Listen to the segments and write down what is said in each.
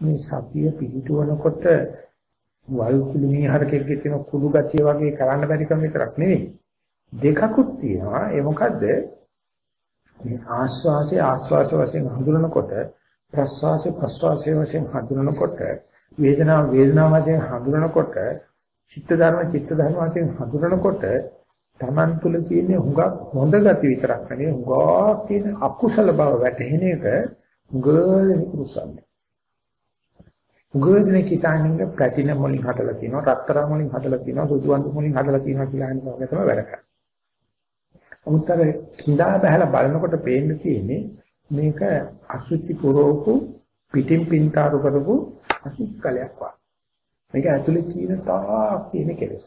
මේ සතිය පිළිටවනකොට වල් කුළුමී හරකෙක්ගේ තියෙන කුළු ගතිය වගේ කරන්න බැරි කම විතරක් නෙවෙයි. දෙකකුත් තියෙනවා. ඒ මොකද්ද? මේ ආස්වාසේ ආස්වාස වශයෙන් හඳුනනකොට ප්‍රස්වාසේ ප්‍රස්වාසයේ වශයෙන් හඳුනනකොට වේදනාව වේදනාව වශයෙන් හඳුනනකොට චිත්ත ධර්ම චිත්ත ධර්ම වශයෙන් හඳුනනකොට Taman තුල තියෙන හුඟක් හොඳ ගති විතරක් නෙවෙයි. හුඟක් තියෙන අකුසල බව වැටහෙන එක ගොල්ලෙනි කුසන්නේ. ගොල්ලෙනි කිතානින්ග ප්ලැටිනම් වලින් හදලා තියෙනවා රත්තරන් වලින් හදලා තියෙනවා සුදු වඳු වලින් හදලා තියෙනවා කියලා හිතන එක තමයි වැඩ කරන්නේ. උත්තර කිඳා බහලා බලනකොට පේන්න තියෙන්නේ මේක අසුචි පුරෝපු පිටින් පින්තාරු කරපු අසුචි කලයක් වගේ. මේක ඇතුලේ තියෙන තාක් තියෙන කෙලෙස්.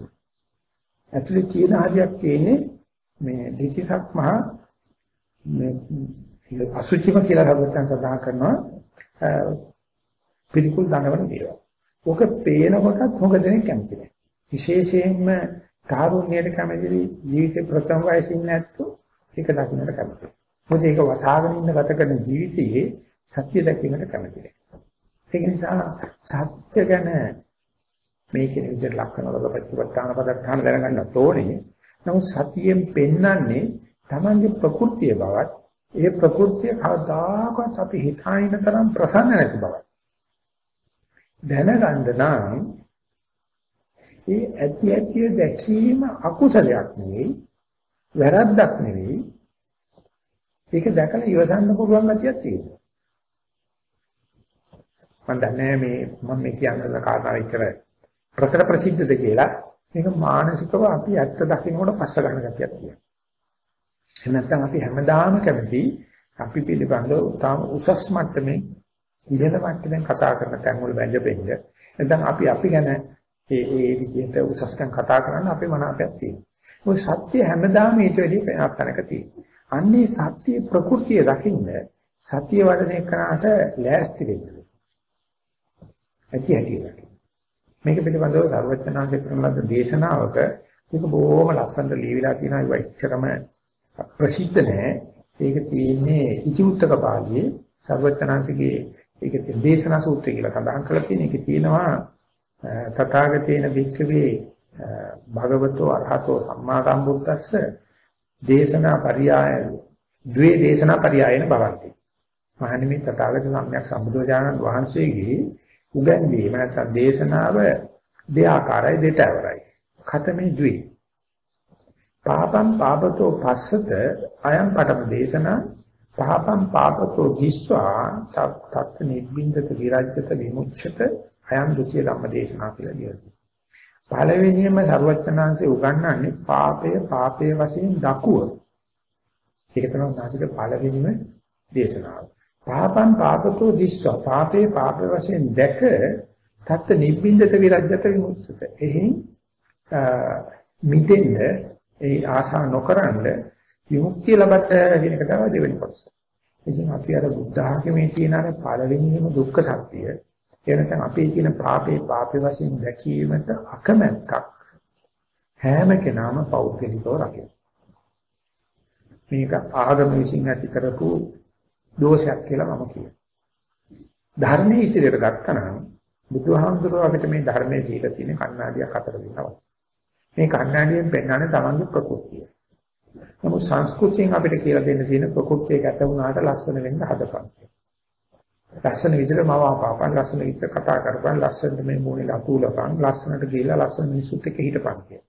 ඇතුලේ තියෙන හරියක් තියෙන්නේ මේ දෙතිසක් මහා මේ අසුචිම කියලා හදවතෙන් සඳහන් කරනවා පිළිකුල් දනවන දේවල්. ඔක පේනකොටත් හොඟ දෙනෙක් කැමති නැහැ. විශේෂයෙන්ම තාරුණ්‍යයට කැමති ජීවිතේ ප්‍රථම වයසින් නැත්තෝ ඒක දකින්නට කැමති. මොකද ඒක වසාගෙන ඉන්න ගත කරන ජීවිතයේ සත්‍ය දැකීමට කැමති නැහැ. ඒක නිසා සත්‍ය ගැන මේ කියන විදිහට ලක්ෂණ වල ප්‍රතිපත්තාන පදත්තාන දැනගන්න ඕනේ. නමුත් සතියෙන් පෙන්වන්නේ Tamange ප්‍රകൃතිය බවත් ඒ ප්‍රകൃතිය කවදාකවත් අපි හිතාගෙන තරම් ප්‍රසන්න නැති බවත්. දැනගන්න නම් ඒ ඇති ඇති දැකීම අකුසලයක් නෙවෙයි වැරද්දක් නෙවෙයි. ඒක දැකලා ඉවසන්න පුළුවන් ගැතියක් තියෙනවා. මම දන්නේ මේ මම මේ කියන කාරණාව විතර ප්‍රකට ප්‍රසිද්ධද කියලා. මේක මානසිකව අපි ඇත්ත දකින්නකොට පස්ස ගන්න ගැතියක් තියෙනවා. එහෙම නැත්නම් අපි හැමදාම කැමති අපි පිළිබඳව තාම උසස් මට්ටමේ ඉහළ මට්ටමින් කතා කරන තැන් වල වැඳෙන්න නැත්නම් අපි අපි ගැන ඒ ඒ විදිහට උසස්කම් කතා කරන්න අපේ මනාපයක් තියෙනවා. ඔය සත්‍ය හැමදාම ඊට වැඩිය වෙනස් තැනක තියෙනවා. අන්නේ සත්‍ය ප්‍රകൃතිය දකින්න සත්‍ය වඩන එකනට ලෑස්ති වෙන්න. ඇති හැටි මේක පිළිබඳව සර්වඥාන්සේ කරන ලද දේශනාවක මේක බොහොම ලස්සනට ලියවිලා තියෙනවා ඒක ඉච්චරම ප්‍රසිද්ධ නැහැ. ඒක තියෙන්නේ ඉතිඋත්තක පාළියේ සර්වඥාන්සේගේ ඒක දේශනා සූත්‍රය කියලා සඳහන් කරලා තියෙන එක තියෙනවා තථාගතේන වික්ඛවේ භගවතෝ අරහතෝ සම්මා සම්බුද්දස්ස දේශනා පරියාය ද්වේ දේශනා පරියායන භවಂತಿ මහණෙනි තථාගත සම්්‍යක් සම්බුදුරජාණන් වහන්සේගේ උගන්වීම නැත්නම් දේශනාව දෙආකාරයි දෙතවරයි ඛතමේ ද්වේ. පාපම් පාපතෝ පස්සත අයම් පඨම දේශනා පාපම් පාපතෝ දිස්වා තත් නිබ්බින්දත විරජ්‍යත විමුච්ඡත අයම් ဒ ුතිය ධම්ම දේශනා කියලා කියනවා. පළවෙනියම සරුවචනාංශේ උගන්වන්නේ පාපය පාපයේ වශයෙන් දකුව. ඒක තමයි නාසික පළවෙනිම දේශනාව. පාපං පාපතෝ දිස්ස පාපේ පාපේ වශයෙන් දැක තත් නිබ්බින්දත විරජ්‍යත විමුක්තත. එහි මිදෙන්න ඒ ආශා නොකරනද විමුක්තිය ලබට කියන එක තමයි දෙවෙනි කොටස. ඉතින් අපි අර බුද්ධ ආගමේ තියෙන අර පළවෙනිම දුක්ඛ සත්‍යය ඒ නැත්නම් අපේ තියෙන පාපේ පාපේ වශයෙන් දැකීමට අකමැත්තක් හැම කෙනාම පෞද්ගලිකව රකින්න. මේක ආගම විසින් ඇති කරපු දෝෂයක් කියලා මම කියනවා. ධර්මයේ ඉදිරියට ගත්තනම් බුදුහාමුදුරුවෝ අපිට මේ ධර්මයේ දීලා තියෙන කණ්ණාඩියක් අතර දෙනවා. මේ කණ්ණාඩියෙන් පෙන්වන්නේ තමන්ගේ ප්‍රകൃතිය. නමුත් සංස්කෘතියෙන් අපිට කියලා දෙන්න තියෙන ප්‍රകൃතිය ගැත වුණාට ලස්සන වෙන්න හදපන්. ලස්සන විදිහට මව අපාපන් ලස්සන විදිහට කතා කරපන් ලස්සනට මේ මොනේ ලතුලපන් ලස්සනට ගිහිලා ලස්සන මිනිසුත් එක්ක හිටපන් කිය.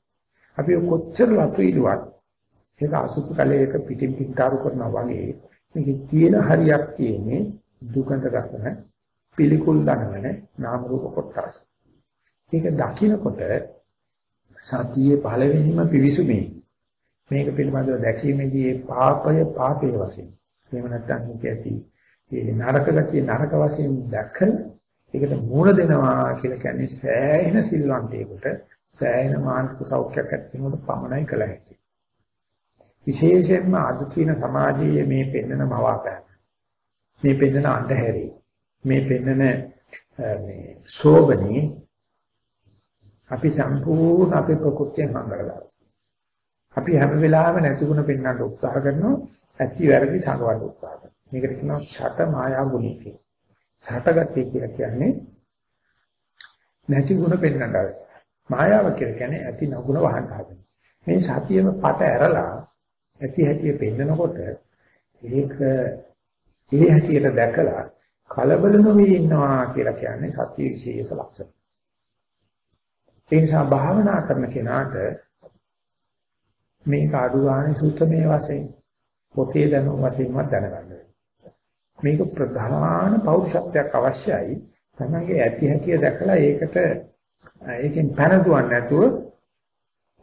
අපි කොච්චර ලතුයිලුවත් ඒක අසුසු කලයක පිටින් පිටාරු කරනවා වගේ මේක තියෙන හරියක් තියෙන්නේ දුකඳ ගන්න පිළිකුල් දනවන නාම රූප කොටස්. ඒක දකින්නකොට සතියේ පළවෙනිම පිවිසුමේ මේක පිළිබඳව දැකීමේදී පාපය පාපයේ වශයෙන් එහෙම නැත්නම් මේක ඇති ඒ නරක ගතිය නරක වශයෙන් දැකලා ඒකට මූණ දෙනවා කියලා කියන්නේ සෑහෙන සිල්වන්තයෙකුට සෑහෙන මානසික සෞඛ්‍යයක් ඇතිවෙනකොට පමණයි කළ හැකියි. විශේෂයෙන්ම අද තියෙන සමාජයේ මේ පෙන්වන මවාපෑම මේ පෙන්වන අන්ධහැරි මේ පෙන්වන මේ සෝබනේ අපි සම්පූර්ණ අපේ ප්‍රകൃතියෙන් හංගලා අපි හැම වෙලාවෙම නැතිගුණ පෙන්වන්න උත්සාහ කරනවා ඇති වැරදි සංගවන්න උත්සාහ කරනවා මේකට කියනවා ෂට මායා ගුණය කියලා. සහතගතිය කියලා කියන්නේ නැති ಗುಣ පෙන්වන්නට මායාව කියලා කියන්නේ ඇති නගුණ වහන්න හදන. මේ සතියෙම පට ඇරලා ඇති හැටිය පෙන්නකොට ඒක ඒ හැටියට දැකලා කලබල නොවී ඉන්නවා කියලා කියන්නේ සතිය විශේෂ ලක්ෂණ. ඒ නිසා භාවනා කරන කෙනාට මේක අඩුවානේ සූත්‍රමේ වශයෙන් පොතේ දැනුම වශයෙන්වත් දැනගන්න මේක ප්‍රධාන පෞරුෂත්වයක් අවශ්‍යයි. තමන්ගේ ඇති හැකිය දැකලා ඒකට ඒකෙන් පැනදුවක් නැතුව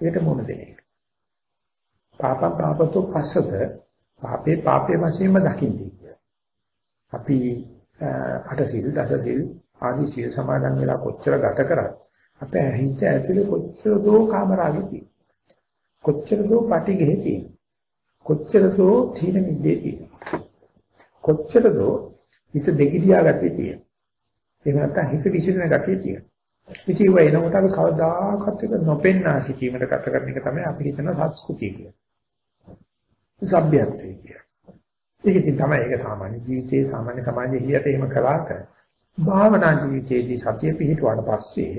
ඒකට මුණ දෙන එක. පාප පාපතු පස්සද පාපේ පාපේ වශයෙන්ම දකින්නේ. අපි අටසිල් දසසිල් ආදී සීල සමාදන් වෙලා කොච්චර ගත කරත් අපේ හිත ඇතුලේ කොච්චර දෝ කාමරාගෙදී කොච්චර දෝ පටිගෙහි තියෙන කොච්චර දෝ තීන මිද්දේ තියෙන කොච්චර දෝ හිත දෙගිඩියා ගැටේ තියෙන එහෙම නැත්නම් හිත විසිරෙන ගැටේ තියෙන ඉතින් ඒ එනකොට අපි කවදාකවත් එක නොපෙන්නා සිටීමකට ගත කරන එක තමයි අපි හිතන සංස්කෘතිය කියන්නේ. සભ્યත්වය කියන්නේ. ඒක ඉතින් තමයි ඒක සාමාන්‍ය ජීවිතයේ සාමාන්‍ය සමාජයේ හියට එහෙම කළාට භාවනා ජීවිතයේදී සතිය පිහිටුවාට පස්සේ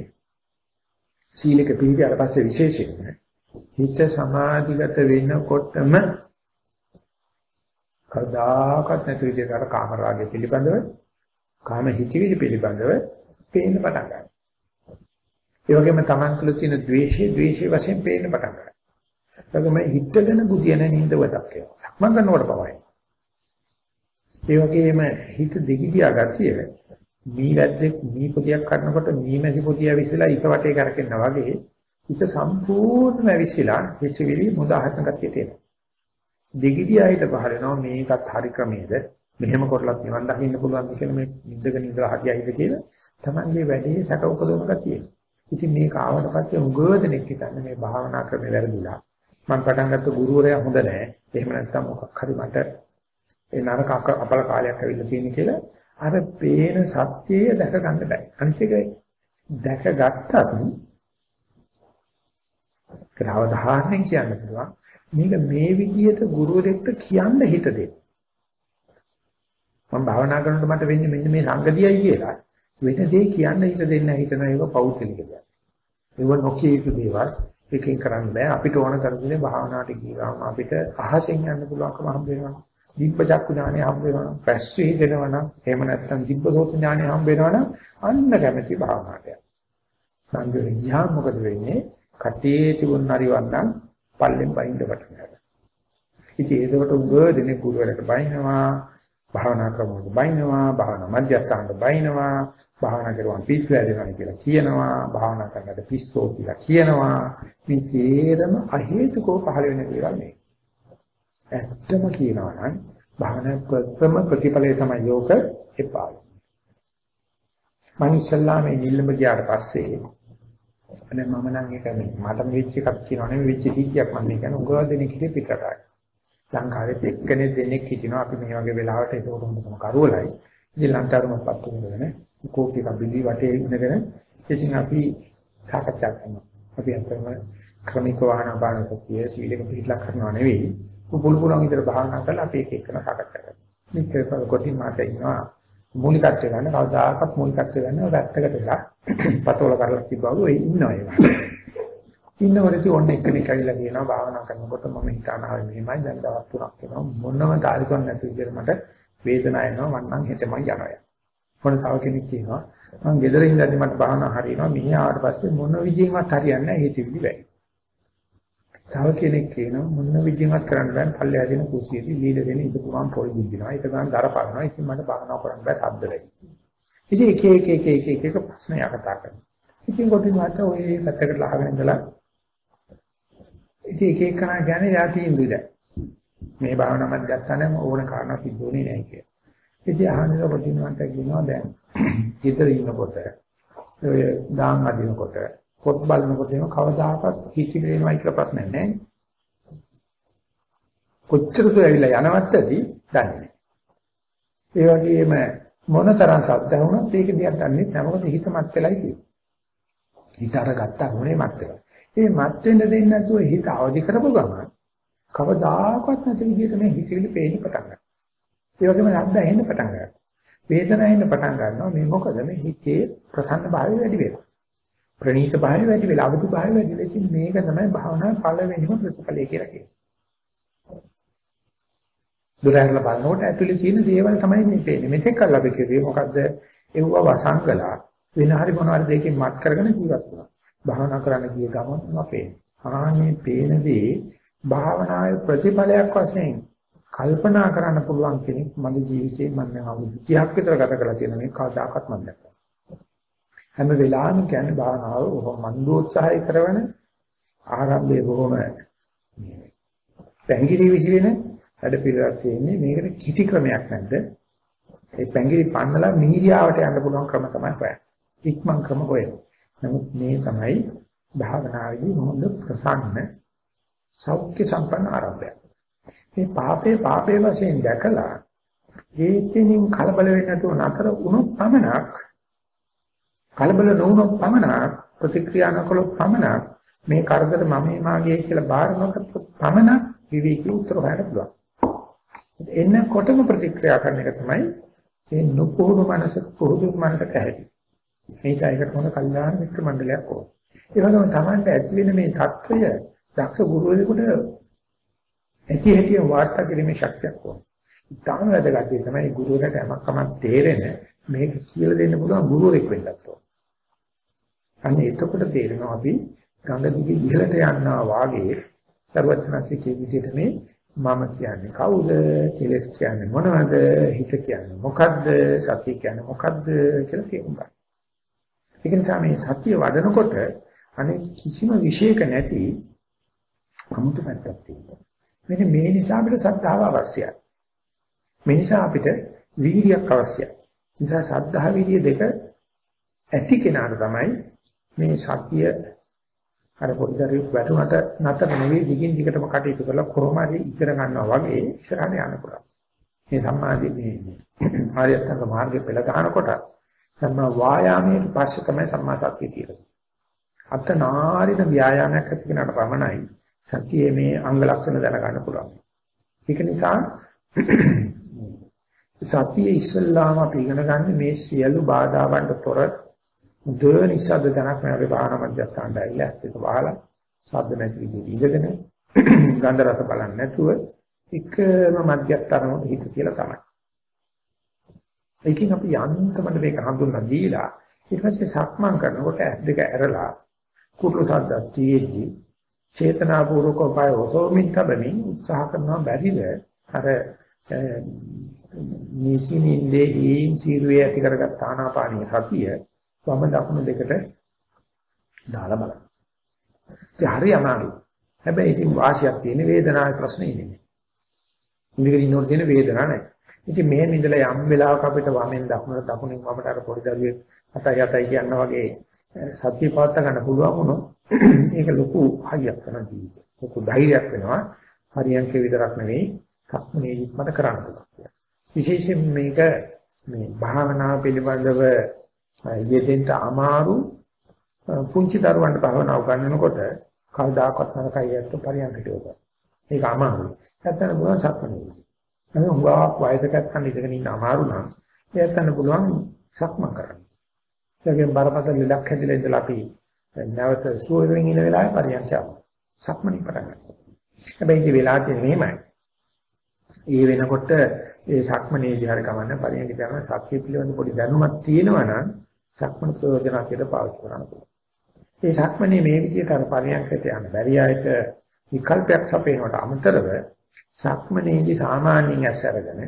සීලක පිහිටියට පස්සේ විශේෂයෙන් හිත සමාධිගත වෙනකොටම කවදාකවත් නැති විදිහට අර කාම රාගය පිළිබඳව කාම හිතිවිලි පිළිබඳව පේන්න පටන් ගන්නවා. ඒ වගේම Taman තුළ තියෙන ද්වේෂය ද්වේෂය වශයෙන් පේන්න පටන් ගන්නවා. ඒ වගේම හිතගෙන බුදියන නින්දවතක් වෙනවා. සක්මන් කරනකොට පවයි. ඒ වගේම හිත දෙගිඩියා ගතිය මී වැද්දෙක් මී පොදියක් කරනකොට මී මැසි පොදිය විසලා ඉත වටේ කරකිනවා වගේ හිත සම්පූර්ණයෙන්ම විසිලා හිතවිලි මුදාහතන ගතිය තියෙනවා. දෙගිඩියා හිත පහල වෙනවා මේකත් හරි ක්‍රමයේද මෙහෙම කරලත් නිවන් දකින්න පුළුවන් කියලා මේ නිද්දක නිදලා හරියයිද කියලා තමන්ගේ වැඩේ සැක උපදවන ගතිය. ඉතින් මේක ආවට පස්සේ උගෝදෙනෙක් හිතන්නේ මේ භාවනා ක්‍රමේ වැරදිලා. මම පටන් ගත්ත ගුරුවරයා හොඳ නැහැ. එහෙම නැත්නම් මොකක් හරි මට ඒ නරක අපල කාලයක් ඇවිල්ලා තියෙන කියලා අර පේන සත්‍යය දැක ගන්න බෑ. අනිත් එක දැක ගත්තත් කරවදාහරණය කියන්න පුළුවන්. මේක මේ විදිහට ගුරුවරයෙක්ට කියන්න හිත දෙන්න. මම භාවනා කරනකොට මට වෙන්නේ මෙන්න මේ සංගතියයි කියලා. වෙන දේ කියන්න හිත දෙන්න හිතන ඒක පෞද්ගලික දෙයක්. ඒව නොකිය යුතු දේවල් එකකින් කරන්න බෑ. අපිට ඕන කරන්නේ භාවනාවට ගියාම අපිට අහසෙන් යන්න පුළුවන්කම හම්බ වෙනවා. දිබ්බ චක්කු ඥානය හම්බ වෙනවා. පැස්සී දෙනවනම් එහෙම නැත්නම් දිබ්බ සෝත ඥානය හම්බ වෙනවනම් අන්න කැමැති භාවනාවට. සංගරේ ගියා මොකද වෙන්නේ? කටේ තිබුණ හරිවන්නම් පල්ලෙන් බයින්ද පටන් ගන්නවා. ඉතින් ඒකට උග දෙනේ ගුරුවරට බයිනවා, භාවනා ක්‍රමවලට බයිනවා, භාවනා මධ්‍යස්ථානට බයිනවා, භාවනා කරුවන් පිස්සු ඇදෙනවා කියලා කියනවා, භාවනා කරනකොට පිස්සෝ කියලා කියනවා. මේ තේරම අහේතුකව පහළ වෙන දේවල් මේ. ඇත්තම කියනවා නම් භාවනා ප්‍රථම ප්‍රතිඵලය තමයි යෝග එපා. මම ඉස්සල්ලා මේ නිල්ලඹ ගියාට පස්සේ අනේ මම නම් ඒක මේ මට වෙච්ච එකක් කියනවා නෙවෙයි වෙච්ච සිද්ධියක් මම කියන්නේ උගව දෙනෙක් හිතේ පිටරටයි. ලංකාවේ එක්කෙනෙක් දෙනෙක් හිටිනවා අපි මේ වගේ වෙලාවට ඒක උරුමකම කරුවලයි. ඉතින් ලංකාවම පත්තු වෙනගෙන කෝපි කබිලි වටේ ඉඳගෙන ඉතින් අපි සාකච්ඡා කරනවා. අපි අතරම ක්‍රමික වාහන බාන සතිය සීලක පිළිලා කරනවා නෙවෙයි. පුපුල් පුලන් විතර භාවනා කරලා අපි එක එකන සාකච්ඡා කරනවා. මේක කොටින් මාත ඉන්නවා මූලිකත්වය ගන්න කවදාකවත් මූලිකත්වය ගන්න වැත්තකට වෙලා පතෝල කරලා තිබ්බවලු ඒ ඉන්නවා ඒක. ඉන්නවලදී ඔන්න එක්කෙනෙක් ඇවිල්ලා කියනවා භාවනා කරනකොට මම හිතානාවේ මෙහෙමයි දැන් දවස් තුනක් වෙනවා මොනම තාලිකක් නැති විදිහට මට වේදනාව එනවා මම නම් හෙටම යනවා. මොන තව කෙනෙක් කියනවා මම ගෙදර ඉඳන් මට භාවනා හරියනවා මෙහි ආවට පස්සේ මොන විදිහකට හරියන්නේ නැහැ හිතවිලි බැහැ. තව කෙනෙක් කියනවා මොන විදිහකට කරන්න බෑ පල්ලෙහා දෙන කුසියේදී ලීල දෙන ඉදපුවාන් පොල් බුද්ධිනවා. ඒක ගන්න දර පානවා ඉතින් මට භාවනා කරන්න බෑ සද්ද වෙයි ඉතින් එක එක එක එක එක එක ප්‍රශ්න යකතා කරනවා. ඉතින් කොටින් වාට ඔය පැත්තකට ලහගෙන ඉඳලා ඉතින් එක එක කරා කියන්නේ යාති ඉඳිද මේ භාවනා මත් ගත්තා නම් ඕන කාරණා සිද්ධ වෙන්නේ නැහැ කියලා. ඉතින් අහන්නේ කොටින් වාට කියනවා දැන් ඊතර ඉන්නකොට ඔය දාන් අදිනකොට පොත් බලනකොට එහෙම කවදාකවත් හිතිලි වෙනවයි කියලා ප්‍රශ්නයක් නැහැ. කොච්චරද ඇවිල්ලා යනවත් ඇති දන්නේ නැහැ. ඒ වගේම මොනතරම් ශබ්ද වුණත් ඒක දිහා දන්නේ නැහැ. මොකද හිත මත් වෙලයි කියන්නේ. හිත අර ගත්තා මොනේ මත් වෙලා. ඒ මත් වෙන්න දෙන්නේ නැතුව හිත අවදි කරපු ගමන් කවදාකවත් නැති විදිහට මේ හිතවිලි පේන්න පටන් ගන්නවා. ඒ වගේම ශබ්ද ඇහෙන්න පටන් ගන්නවා. වේදනාවෙන් පටන් ගන්නවා මේ මොකද මේ හිතේ ප්‍රසන්න භාවය වැඩි වෙනවා. ප්‍රණීත භාවය වැඩි වෙලා අවදි භාවය වැඩි වෙලා ඉතින් මේක තමයි භාවනාවේ පළවෙනිම ප්‍රතිඵලය කියලා කියන්නේ. දුරහැරලා බලනකොට ඇතුලේ තියෙන දේවල් තමයි මේ පේන්නේ. මෙතෙක් කල් අපි කිව්වේ මොකද්ද? ඒව වසංගලා වෙන හරි මොනවාරි දෙයකින් මත් කරගෙන ජීවත් වෙනවා. භාවනා කරන්න ගිය ගමන් අපේ. ආන්නේ පේනදී භාවනාවේ ප්‍රතිඵලයක් වශයෙන් කල්පනා කරන්න පුළුවන් කෙනෙක් මගේ ජීවිතේ මම අවුරුදු 30ක් විතර ගත කරලා තියෙන මේ කවදාකවත් මම දැක්කා. හැම වෙලාවෙම කියන්නේ භාවනාව බොහොම මන්දෝත්සාහය කරන ආරම්භයේ බොහොම පැංගිරි විසි වෙන වැඩ පිළිවෙලක් තියෙන්නේ මේකට කිසි ක්‍රමයක් නැද්ද? ඒ පැංගිරි පන්නලා මීඩියාවට යන්න පුළුවන් ක්‍රම තමයි හොයන්නේ. ඉක්මන් ක්‍රම හොයනවා. නමුත් මේ තමයි භාවනාවේදී හොඳ ප්‍රසන්න සෞඛ්‍ය සම්පන්න ආරම්භය. මේ පාපේ පාපේ වශයෙන් දැකලා ඒකෙනින් කලබල වෙන්නේ නැතුව නතර වුණොත් පමණක් කලබල නොවුනොත් පමණක් ප්‍රතික්‍රියා නොකළොත් පමණක් මේ කරදර මම මාගේ කියලා බාර නොකරත් පමණක් විවේකී උත්තර හොයන්න පුළුවන්. එන්නකොටම ප්‍රතික්‍රියා කරන එක තමයි මේ නුපුහුණු මනස පුහුණු මනස කැහැටි. මේකයි එකට හොඳ කල්යාණ මිත්‍ර මණ්ඩලයක් ඕන. ඒ වගේම Tamanට ඇති වෙන මේ தত্ত্বය දක්ෂ ගුරුවරයෙකුට ඇති හැටි වාර්තා කිරීමේ ශක්තියක් ඕන. ඉතාම වැදගත් දෙයක් තමයි ගුරුවරට යමක් කමක් තේරෙන මේක කියලා දෙන්න පුළුවන් ගුරුවරෙක් වෙන්නත් ඕන. අන්න එතකොට තේරෙනවා අපි ගඟ දිගේ ඉහළට යනවා වාගේ සර්වඥාසිකේ විදිහට මේ මම කියන්නේ කවුද කෙලස් කියන්නේ මොනවද හිත කියන්නේ මොකද්ද සතිය කියන්නේ මොකද්ද කියලා තේරුම් ගන්න. ඒක නිසා මේ සතිය වඩනකොට අනේ කිසිම විශේෂක නැති අමුතු පැත්තක් තියෙනවා. මෙන්න මේ නිසා අපිට ශ්‍රද්ධාව අවශ්‍යයි. මේ නිසා අපිට වීර්යයක් අවශ්‍යයි. නිසා ශ්‍රද්ධා වීර්ය දෙක ඇති කෙනාට තමයි මේ සතිය අර පොඩ්ඩක් වැටුණට නතර නෙවෙයි දිගින් දිගටම කටයුතු කරලා කොහොම හරි ඉතර ගන්නවා වගේ ඉස්සරහට යන්න පුළුවන්. මේ සම්මාදී මේ ආර්ය අෂ්ටාංග මාර්ගේ පෙළ ගන්නකොට සම්මා වායාමයේ පස්සේ තමයි සම්මා සතිය තියෙන්නේ. අතනාරින ව්‍යායාමයක් ඇති කෙනාට පමණයි සතියේ මේ අංග ලක්ෂණ දැනගන්න පුළුවන්. ඒක නිසා සතියේ ඉස්සල්ලාම අපි ඉගෙන ගන්න මේ සියලු බාධාවන්ට තොර මුද නිසද්ද තනක් මේ අපේ භාවනා මධ්‍යස්ථානට ඇවිල්ලා ඒක වහලා ශබ්ද නැති විදිහට ඉඳගෙන ගන්ධ රස බලන්නේ නැතුව එකම මධ්‍යස්ථානම හිත කියලා තමයි. ඒකෙන් අපි යන්තමට මේක හඳුන්වා දීලා ඊට පස්සේ සක්මන් කරනකොට ඇස් දෙක ඇරලා කුරුළු සද්දක් තියෙද්දි චේතනාපූර්වක උපාය ඔසෝමින් තබමින් උත්සාහ කරනවා බැරිද අර නිසිනින්දේ ඊන් සීරුවේ ඇති කරගත් ආනාපානිය සතිය වම දකුණු දෙකට දාලා බලන්න. ඒ හරි අමාරුයි. හැබැයි ඉතින් වාසියක් තියෙන වේදනාවේ ප්‍රශ්නේ නෙමෙයි. ඉඳගෙන ඉන්නකොට තියෙන වේදනාවක් නැහැ. ඉතින් මෙහෙම ඉඳලා යම් වෙලාවක අපිට වමෙන් දකුණට දකුණෙන් වමට අර පොඩි දරුවෙක් අතයි අතයි කියනවා වගේ සත්‍ය පවත් ගන්න පුළුවන් වුණොත් ඒක ලොකු හයියක් වෙන ජීවිතේ. ලොකු ධෛර්යයක් වෙනවා. හරියන්ක විතරක් නෙවෙයි සක්මනේදිත් මට කරන්න පුළුවන්. විශේෂයෙන් මේක මේ භාවනාව පිළිබඳව යෙදෙන්න අමාරු පුංචි දරුවන්ට භාවනාව උගන්වනකොට කවදාකවත් නරකයි යත්තු පරියන්කට යොදා. ඒක අමාරුයි. නැත්නම් පුළුවන් සක්මනේදී. එහෙනම් හුඟා වයසකට කන් ඉඳගෙන ඉන්න අමාරු නම් එයාට පුළුවන් සක්මන් කරන්න. ඒකෙන් බරපතල ලෙඩක් හැදිලා ඉඳලා අපි නැවත සුවයෙන් ඉන වෙලාවේ පරියන්කයක් සක්මණේ පටන් ගන්නවා. හැබැයි මේ වෙලාව තියෙන්නේ මෙහෙමයි. ඒ වෙනකොට ඒ සක්මණේදී හරි කමන්න පරියන්ක කරන සත්‍ය පිළිබඳ පොඩි දැනුමක් තියෙනවා නම් සක්මණ ප්‍රයෝජනකයට පාවිච්චි කරන්න පුළුවන්. ඒ සක්මණේ මේ විදිහට අර පරියන්කට යන බැරි අයට විකල්පයක් සපේනවට අමතරව සක්මණේදී සාමාන්‍යයෙන් ඇස් අරගෙන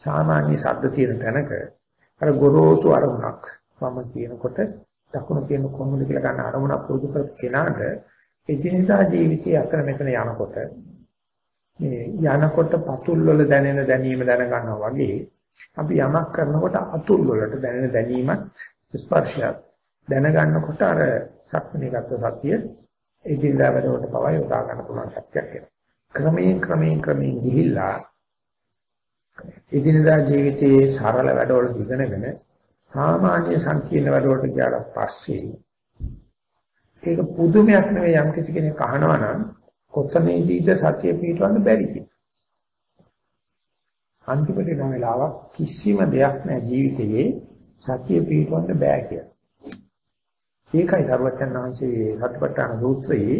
සාමාන්‍ය ශබ්ද තියෙන තැනක අර ගොරෝසු අරමුණක් වම කියනකොට දකුණ කියන කොහොමද කියලා ගන්න අරමුණක් පුරුදු කරපු කෙනාට එදිනදා ජීවිතයේ අතර මෙතන යනකොට මේ යනකොට පතුල් වල දැනෙන දැනීම දැන ගන්නවා වගේ අපි යමක් කරනකොට අතුල් වලට දැනෙන දැනීමත් ස්පර්ශයත් දැන ගන්නකොට අර සක්මණේගත සතිය එදිනදා වැඩවලට පවා යොදා ගන්න පුළුවන් ශක්තියක් එනවා. ක්‍රමයෙන් ක්‍රමයෙන් ක්‍රමයෙන් ගිහිල්ලා එදිනදා ජීවිතයේ සරල වැඩවල ඉගෙනගෙන සාමාන්‍ය සංකීර්ණ වැඩවලට ගියාට පස්සේ ඒක පුදුමයක් නෙවෙයි යම් කිසි කෙනෙක් අහනවා නම් කොතනදීද සතිය පිටවන්න බැරි කියලා. අන්තිමට එන වෙලාවක් කිසිම දෙයක් නැහැ ජීවිතයේ සතිය පිටවන්න බෑ කියලා. ඒකයි සරුවචන් වහන්සේ සතිපට්ඨාන සූත්‍රයේ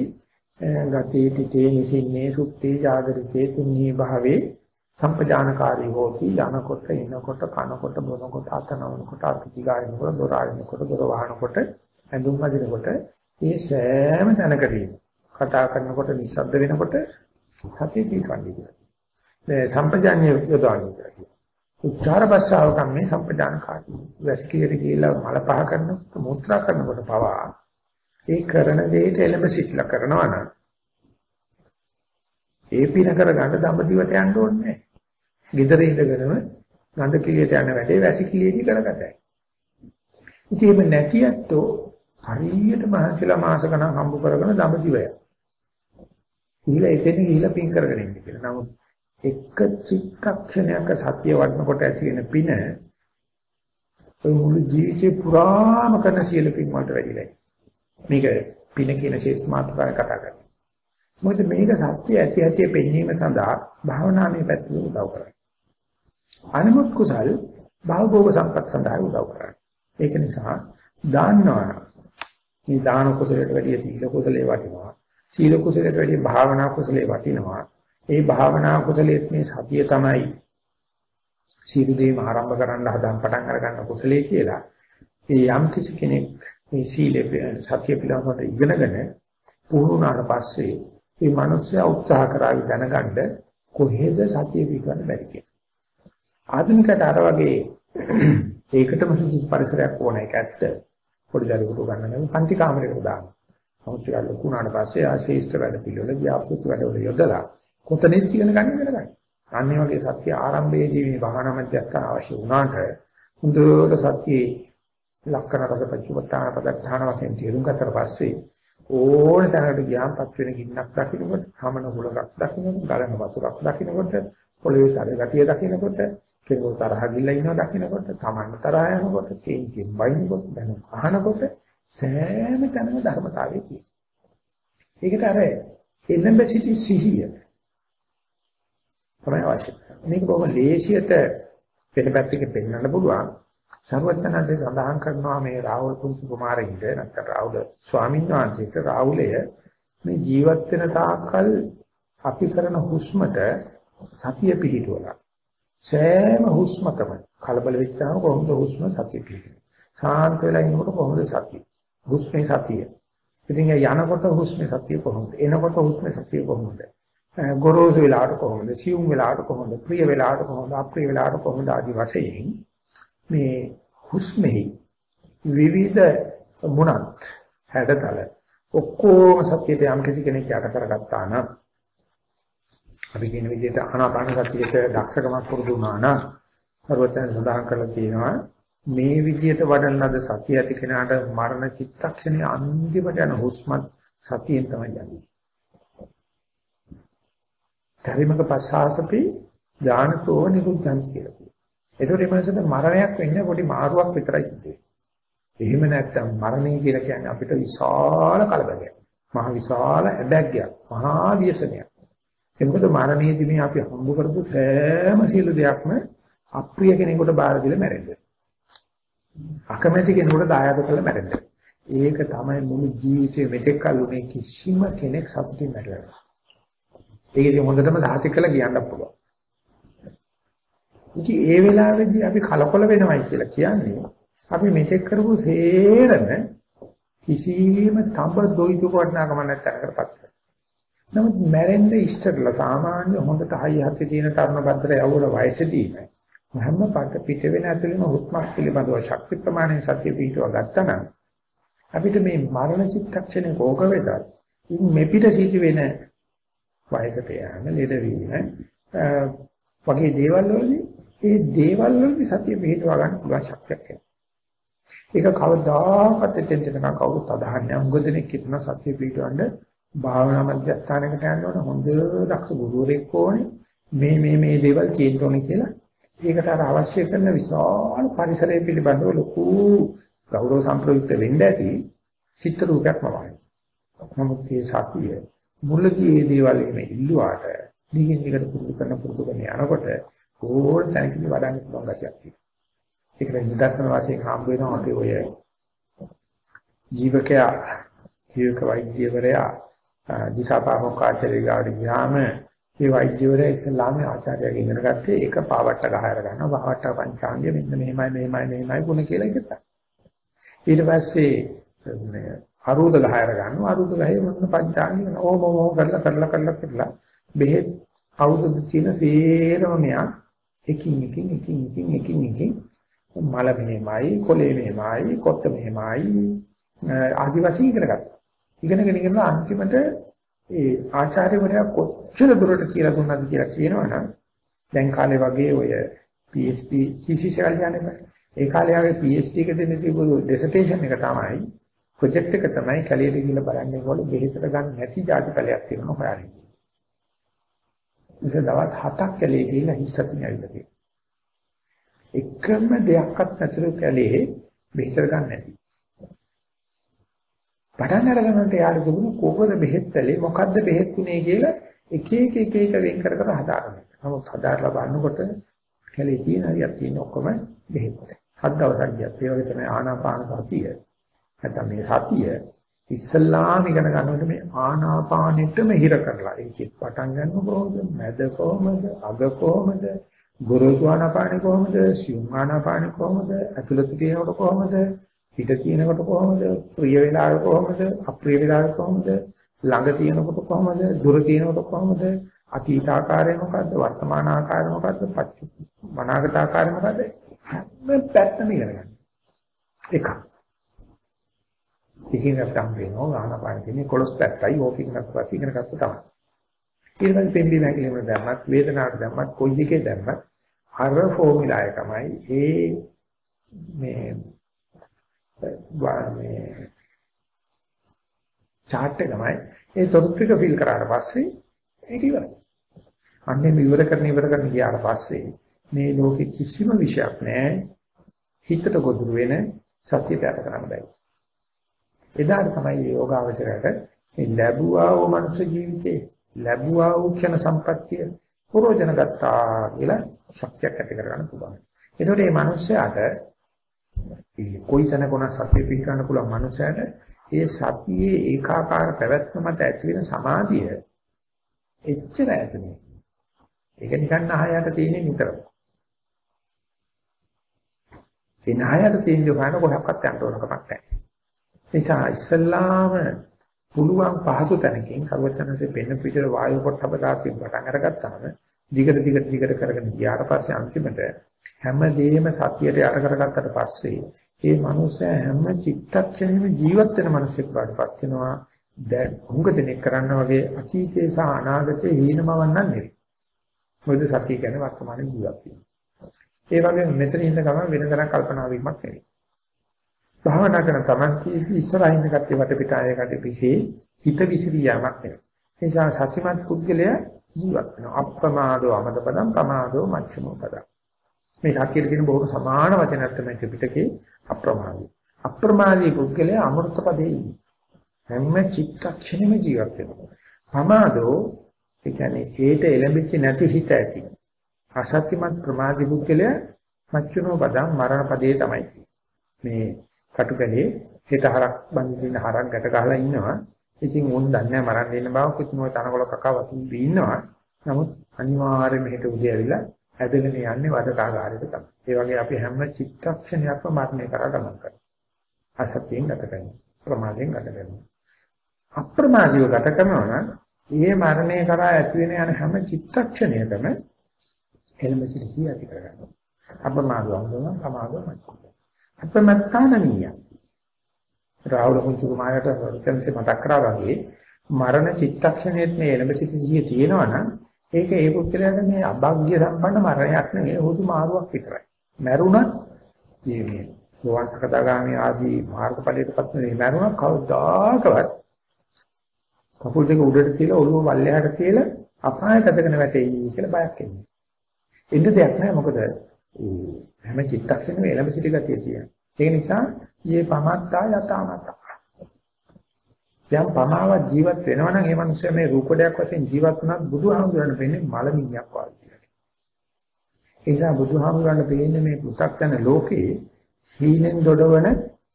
ගතේ තිතේ නිසින්නේ සුත්තේ ජාගරිතේ තුන්හි භාවේ සම්පජානකාරී හෝති යනකොට එනකොට කනකොට බොනකොට අතනවනකොට අතිගායනකොට දොර ආයනකොට දොර වහනකොට ඇඳුම් අදිනකොට මේ සෑම තැනකදී කතා කරනකොට නිශ්ශබ්ද වෙනකොට සතිය පිටවන්නේ කියලා. මේ සම්පජාන්‍ය යොදවන්නේ කියලා. උච්චාර භාෂාව කම්මේ සම්පජානකාරී. වැස්කියට ගිහිල්ලා මල පහ කරනකොට මුත්‍රා කරනකොට පවා ඒ කරන දෙයට එළඹ සිටලා කරනවා නම් ඒ පින කරගන්න දඹදිවට යන්න ඕනේ නැහැ. ගෙදර ඉඳගෙනම ගඳ කිලියට යන වැඩේ වැසිකිලියේදී කරගතයි. ඉතින් මේ නැතියත්ෝ හරියට මහන්සිලා මාස ගණන් හම්බ කරගෙන දඹදිවය. ගිහිලා එතන ගිහිලා පින් කරගෙන ඉන්න කියලා. නමුත් එක චිත්තක්ෂණයක සත්‍ය වඩනකොට ඇති වෙන පින ඔය මුළු ජීවිතේ පුරාම කරන සියලු පින් වලට වැඩිලා. මේක පින කියන ශේෂ මාත්‍රාව කතා කරන්නේ. මොකද මේක සත්‍ය ඇති ඇති පෙන්වීම සඳහා භාවනාවේ පැත්තට උදව් කරන්නේ. අනිමුත් කුසල් භවභෝග සම්පත් සඳහා උදව් කරන්නේ. ඒක නිසා දාන්නවා. මේ දාන කුසලයට වැඩිය සීල කුසලයේ වටිනවා. සීල කුසලයට වැඩිය භාවනා කුසලයේ වටිනවා. ඒ භාවනා කුසලයේ මේ සතිය තමයි සීල දේම ආරම්භ කරන්න හදන් පටන් අරගන්න කුසලයේ කියලා. ඒ යම් කිසි කෙනෙක් මේ සීලේ සතිය පිළිබඳව ඉගෙනගෙන පුහුණුනාට පස්සේ මේ මිනිස්සයා උත්සාහ කරાવી දැනගන්න කොහෙද සතිය පිටවන්න බැරි කියලා. ආධුනිකයට අර වගේ ඒකටම සුදුසු පරිසරයක් ඕන එක ඇත්ත. පොඩි දරුවෙකුට ගන්න නම් පන්ති කාමරයකට දාන්න. නමුත් ටිකක් ලොකු වුණාට පස්සේ ආ ශේෂ්ඨ වැඩ පිළිවෙල ව්‍යාපෘති වැඩවල යොදලා කොතනෙත් ඉගෙන ගන්න ඉගෙන ගන්න. අන්න ඒ වගේ සත්‍ය ආරම්භයේදී මේ භාවනා මධ්‍යස්ථාන අවශ්‍ය වුණාට හොඳට සත්‍යයේ ලක්කන රස පච්චපට්ඨාන පදත්තාන වශයෙන් තේරුම් ගත්තට පස්සේ ඕන තැනකට ගියාමපත් වෙන ගින්නක් දකින්නකොට, සමන හුලඟක් දකින්නකොට, ගලන වතුරක් දකින්නකොට, පොළවේ තර ගතිය දකින්නකොට, කෙනෙකු තරහ ගිල්ල ඉන්නවා දකින්නකොට, තමන් තරහ යනකොට, චේන්ජින් බයිනකොට, දැන් අහනකොට සෑම තැනම ධර්මතාවය තියෙනවා. ඒකට අර එළඹ සිටි සිහිය තමයි අවශ්‍ය. මේක බොහොම ලේසියට පිටපැත්තකින් පෙන්වන්න පුළුවන්. සර්වඥාන්සේ සඳහන් කරනවා මේ රාහුල කුංචු කුමාරින්ද නැත්නම් රාහුල ස්වාමීන් වහන්සේට රාහුලය මේ ජීවත් වෙන තාක්කල් අපි කරන හුස්මට සතිය පිහිටුවලා සෑම හුස්මකම කලබල වෙච්චාම කොහොමද හුස්ම සතිය පිහිටුවේ සාන්ත වෙලා ඉන්නකොට කොහොමද සතිය හුස්මේ සතිය. ඉතින් යනකොට හුස්මේ සතිය කොහොමද? එනකොට හුස්මේ සතිය කොහොමද? ගොරෝසු වෙලාවට කොහොමද? සියුම් වෙලාවට කොහොමද? ප්‍රිය වෙලාවට කොහොමද? අප්‍රිය වෙලාවට කොහොමද? ආදි වශයෙන් මේ හුස්මෙහි විවිධ මුණත් හැඩතල ඔක්කොම සත්‍යයට යම් කිසි කෙනෙක් යට කරගත්තා නම් අපි කියන විදිහට ආනාපාන සතියට දක්ෂකමක් පුරුදු වුණා නම් සර්වඥයන් සඳහන් කරලා තියෙනවා මේ විදිහට වඩන ලද සතිය ඇති කෙනාට මරණ චිත්තක්ෂණයේ අන්තිමට යන හුස්මත් සතියෙන් තමයි යන්නේ. ධර්මක පස්සාසපි ඥානතෝ නිරුද්ධං කියලා. ඒතකොට මේ මනසට මරණයක් වෙන්නේ පොඩි මාරුවක් විතරයි සිද්ධ එහෙම නැත්නම් මරණය කියලා කියන්නේ අපිට විශාල කලබලයක්. මහ විශාල ඇබැග්යක්, මහා ව්‍යසනයක්. එතකොට මරණයේදී මේ අපි හම්බ කරපු සෑම සියලු දෙයක්ම අප්‍රිය කෙනෙකුට බාර දීලා මැරෙන්නේ. අකමැති කෙනෙකුට දායාද කරලා මැරෙන්නේ. ඒක තමයි මුළු ජීවිතේ මෙතෙක් කල් උනේ කිසිම කෙනෙක් සතුටින් මැරෙන්නේ. ඒකදී හොඳටම සාහිත්‍ය කළා කියන්න පුළුවන්. ඉතින් ඒ වෙලාවේදී අපි කලකොල වෙනවයි කියලා කියන්නේ අපි මෙතෙක් කරපු සේරම කිසිම තඹ දොයිතු වටනකම නැත්තරකටපත් කරනවා. නමුත් මැරෙන්න ඉස්සරලා සාමාන්‍ය හොඳට හයි හත්ති තියෙන තරුණ බද්දර යවුල වයසදී හැම පාට පිට වෙන ඇතුළේම හුස්මක් පිළිබඳව ශක්ති ප්‍රමාණය සත්‍ය පිටව ගත්තනම් අපිට මේ මරණ චිත්තක්ෂණේ කෝක වෙතත් මේ පිට සිට වෙන වයසට යෑම ලෙඩවීම වගේ දේවල් වලදී ඒ දේවල් වලදී සතිය පිටවා ගන්න පුළුවන් ශක්තියක් එනවා. ඒක කවදාකවත් එතෙන් දෙනකම් කවුරුත් අදහන්නේ අංගදෙනෙක් හිතන සතිය පිටවන්න භාවනා මධ්‍යස්ථානයකට යන්න ඕන හොඳ දක්ෂ ගුරුවරයෙක් ඕනේ. මේ මේ මේ දේවල් කියන්න ඕනේ කියලා. ඒකට අර අවශ්‍ය කරන විශාල පරිසරය පිළිබඳව ලොකු ගෞරව සම්ප්‍රයුක්ත වෙන්න ඇති චිත්‍ර රූපයක්ම වගේ. නමුත් මේ සතිය මුලදී මේ දේවල් එමේ ඉල්ලුවාට දිගින් දිගට පුරුදු කරන පුරුදු කරන යනකොට ඕන තැනකදී වඩන්න පුළුවන් ගැටියක් තියෙනවා. ඒකට නිදර්ශන වශයෙන් හම්බ වෙනවා අපි ඔය ජීවකයා ජීවක වෛද්‍යවරයා දිසාපාමොක්කාචාර්ය ගාවට ගියාම ඒ වෛද්‍යවරයා ඉස්ලාම ආචාර්යගෙන් ඉගෙන ගත්තේ ඒක පාවට්ට ගහයර ගන්නවා. පාවට්ට පංචාංගය මෙන්න මෙහෙමයි මෙහෙමයි මෙහෙමයි ගුණ කියලා ඉතින් ඊට පස්සේ මේ අරුද ගහයර ගන්නවා. අරුද ගහේ මොන පංචාංගය ඕම ඕම කරලා කරලා කරලා කරලා බෙහෙත් අවුරුදු තියෙන සේරම මෙයා එකින් එකින් එකින් එකින් එකින් එකින් මල මෙහෙමයි කොලේ මෙහෙමයි කොත්ත මෙහෙමයි ආදි වශයෙන් ඉගෙන ගත්තා. ඉගෙනගෙන ඉගෙන අන්තිමට ඒ ආචාර්යවරයා කොච්චර දුරට කියලා දුන්නාද කියලා කියනවනම් දැන් කාලේ වගේ ඔය PhD thesis එකක් ලියන්නේ නැහැ. ඒ කාලේ ආවේ PhD එක දෙන්න තිබු ඩිසර්ටේෂන් එක තමයි ප්‍රොජෙක්ට් එක තමයි කැලියට ගිහිල්ලා බලන්නේ කොහොමද බෙහෙතට ගන්න නැති ಜಾති ඵලයක් තියෙනවා හොයාගන්න. ඉතින් දවස් 7ක් කැලේ ගිහිල්ලා හිස්සතින් ඇවිල්ලා තියෙනවා. එකම දෙයක්වත් නැතුව කැලේ බෙහෙතට ගන්න නැති. පටන් අරගන්නට යාළුවෝ දුන්න කොහොමද බෙහෙත්ලේ මොකද්ද බෙහෙත් උනේ කියලා එක එක එක එක වෙන් කර කර හදාගන්න. නමුත් හදාarලා බලනකොට කැලේ තියෙන හරියක් තියෙන ඔක්කොම බෙහෙත්. හත් දවසක් ගියත් ඒ වගේ තමයි ආනාපාන සතිය. නැත්නම් මේ සතිය ඉස්සල්ලාම ඉගෙන ගන්නකොට මේ ආනාපානෙටම හිර කරලා ඒකෙත් පටන් ගන්න කොහොමද? මැද කොහොමද? අග කොහොමද? ගුරුසු ආනාපානෙ කොහොමද? සියුම් ආනාපානෙ කොහොමද? ඇතුළත තියෙනකොට කොහොමද? පිට තියෙනකොට කොහොමද? ප්‍රිය වෙලාව කොහොමද? අප්‍රිය වෙලාව කොහොමද? ළඟ තියෙනකොට කොහොමද? දුර තියෙනකොට කොහොමද? අතීත ආකාරය මොකද්ද? වර්තමාන ආකාරය මොකද්ද? පච්චු මනාගත ආකාරය මොකද්ද? හැම පැත්තම ඉගෙන ගන්න. එකක්. ඉගෙන ගන්න වෙනවා ආනාපාන කියන්නේ කොලොස් පැත්තයි ඕකින් නැත්නම් ඉගෙන ගත්ත තමයි. ඊට පස්සේ පෙන්ඩි නැගලෙම දැම්මත් වේදනාවට දැම්මත් කොයි එකේ දැම්මත් අර ෆෝමියුලා එකමයි ඒ මේ මේ chart එකමයි ඒ තොරතුරු ටික ෆිල් කරාට පස්සේ ඒක ඉවරයි. අන්නේ මේ ඉවර කරන ඉවර කරන ගියාට පස්සේ මේ ලෝකෙ කිසිම විශයක් නැහැ හිතට ගොදුරු වෙන සත්‍යයට යට කරන්න බෑ. එදාට තමයි යෝගාවචරයට මේ ලැබුවා වූ මනුෂ්‍ය ජීවිතේ ලැබුවා වූ ක්ෂණ සම්පත්තිය ප්‍රෝජන ගත්තා කියලා ශක්තියක් ඇති කරගන්න පුළුවන්. ඒතකොට මේ මනුස්සයාට කොයි තැනකෝන සතිය පිළිගන්න පුළුවන් මනුස්සයට ඒ සතියේ ඒකාකාර පැවැත්ම මත ඇති වෙන සමාධිය එච්චර ඇතනේ. ඒක නිකන් අහයට තියෙන නිතරම. ඒ නායයට තියෙන ගාන කොහොක්වත් යන්න ඕන කමක් නැහැ. නිසා ඉස්සල්ලාම පුළුවන් පහසු තැනකින් කරුවචනසේ පෙන්න පිටර වායු පොට්ටබ දාපින් පටන් අරගත්තාම දිගට දිගට දිගට කරගෙන ගියාට පස්සේ අන්තිමට හැමදේම සතියට යට කරගත්තට පස්සේ ඒ මනුස්සයා හැම චිත්තක්ෂණෙම ජීවත් වෙන මිනිසෙක් වඩපත් වෙනවා. දැන් හුඟ දෙනෙක් කරන්න වගේ අතීතේ සහ අනාගතේ හීනමවන්නන් නෙවෙයි මොකද සතිය කියන්නේ වර්තමාන ජීවත් වීම ඒ වගේම මෙතන ඉන්න ගමන් වෙන තරම් කල්පනා වීමක් නෙවෙයි. භාවනා කරන තමන් කීදී ඉස්සරහින් කට්ටිය වටපිටායේ කට්ටිය පිසේ හිත විසිරියාමක් නෙවෙයි. ඒ නිසා සත්‍යමත් පුද්ගලයා ජීවත් වෙනවා. අප්‍රමාදෝ අමදපදම් ප්‍රමාදෝ මච්චමෝ පදම් මේ සතියේ තියෙන බොහොම සමාන වචනයක් තමයි ත්‍රිපිටකේ අප්‍රමාදී. අප්‍රමාදී පුද්ගලයා අමෘත පදේ ඉන්නේ. හැම චිත්තක්ෂණෙම ජීවත් වෙනවා. ප්‍රමාදෝ ඒ කියන්නේ ඒට එළඹෙච්ච නැති හිත ඇති. අසත්‍යමත් ප්‍රමාදී පුද්ගලයා මච්චුනෝ පදම් මරණ පදේ තමයි. මේ කටුකලේ හෙට හරක් බඳින්න හරක් ගැට ගහලා ඉන්නවා. ඉතින් උන් දන්නේ මරන්න දෙන්න බව කිතුමෝ තනකොළ කකා වතුන් ඉන්නවා. නමුත් අනිවාර්යයෙන්ම හෙට උදේ ඇවිල්ලා ඇදගෙන යන්නේ වදකාගාරයට තමයි. ඒ වගේ අපි හැම චිත්තක්ෂණයක්ම මරණය කරා ගමන් කරනවා. අසත්‍යයෙන් ගත කරනවා. ප්‍රමාදයෙන් ගත කරනවා. අප්‍රමාදීව ගත කරනවා නම් මේ මරණය කරා ඇති වෙන යන හැම චිත්තක්ෂණයකම එළඹ සිටී ඇති කරගන්නවා. අප්‍රමාදවම ප්‍රමාදව මතකයි. අප්‍රමත්තානීය. රාහුල කුංචු කුමාරට වචනසේ මතක් කරා වගේ මරණ චිත්තක්ෂණයේත් මේ එළඹ සිටී තියෙනවා නම් ඒක ඒ පුත්‍රයාට මේ අභාග්‍ය සම්පන්න මරණයක් නෙවෙයි හුදු මාරුවක් විතරයි. මැරුණත් මේ මේ සෝවාන්සකදාගාමී ආදී මාර්ගඵලයටපත් වෙන්නේ මැරුණා කවදාකවත් කකුල් දෙක උඩට තියලා ඔළුව වල්ලයට තියලා අපායකටගෙන වැටෙයි කියලා බයක් එන්නේ. එන්න දෙයක් නැහැ මොකද හැම චිත්තක්ෂණෙම එළඹ සිටි ගතිය තියෙනවා. ඒ නිසා මේ පමත්තා යතාමතා යම් පමාවක් ජීවත් වෙනවා නම් ඒ මනුස්සයා මේ රූපඩයක් වශයෙන් ජීවත් වුණත් බුදුහාමුදුරන් වෙන්නේ මලමිණියක් වගේ. ඒ නිසා බුදුහාමුදුරන් පෙන්නේ මේ පු탁තන ලෝකේ හීනෙන් දොඩවන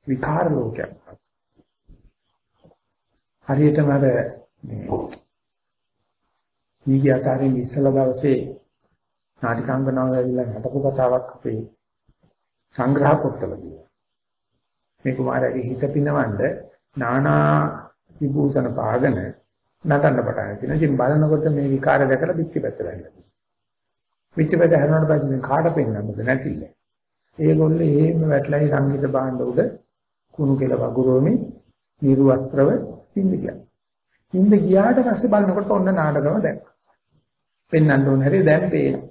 විකාර ලෝකයක්. හරියටම අර මේ ඊගිය අතරින් ඉස්සල දවසේ නාටිකාංගනාව ඇවිල්ලා නටපු කතාවක් අපේ සංග්‍රහ පොත්වලදී. මේ කුමාරයාගේ හිත පිනවන්න නානා විභූෂණ පාගන නටන්න පටන් ගන්නවා. ඉතින් බලනකොට මේ විකාර දැකලා පිටිපැත්ත වැටෙනවා. පිටිපැත්ත හැරෙනාට පස්සේ කාට පෙන්නන්නද නැතිල. ඒගොල්ලෝ එහෙම වැටලයි සංගීත භාණ්ඩ උඩ කුණු කෙල වගුරුවමි නිර්වස්ත්‍රව ඉඳ ගියා. ඉඳ ගියාට පස්සේ බලනකොට ඔන්න නාටකම දැක්කා. පෙන්වන්න ඕන හැටි දැන් පේනවා.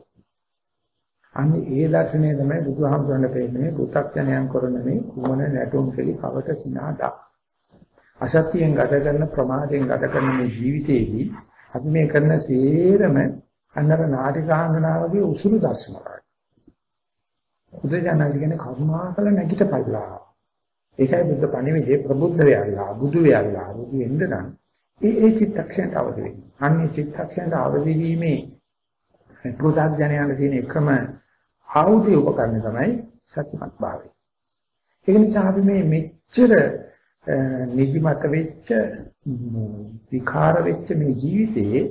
අන්න ඒ දර්ශනය තමයි බුදුහාමුදුරන් පෙන්නන්නේ පු탁ඥයන් කරන මේ කුමන නැටුම් කෙලි කවට සිනාදා. අසත්‍යයෙන් ගත කරන ප්‍රමාදයෙන් ගත කරන මේ ජීවිතේදී අපි මේ කරන සේරම අන්නර නාටිකාංගනාවගේ උසුළු දර්ශනයක්. බුදුජානක කියන්නේ කරුණාකල නැගිටපල්ලා. ඒකයි බුද්ධ පණිවිඩේ ප්‍රබුද්ධ වෙයල්ලා බුදු වෙයල්ලා බුදු වෙන්න නම් ඒ ඒ චිත්තක්ෂණයට අවදි වෙන්න. අන්නේ චිත්තක්ෂණයට අවදි වීමේ පුරුෂඥයන් තියෙන එකම ආයුධ උපකරණ තමයි සත්‍යමත් භාවය. ඒක නිසා අපි මේ මෙච්චර නිදිමත වෙච්ච විකාර වෙච්ච මේ ජීවිතයේ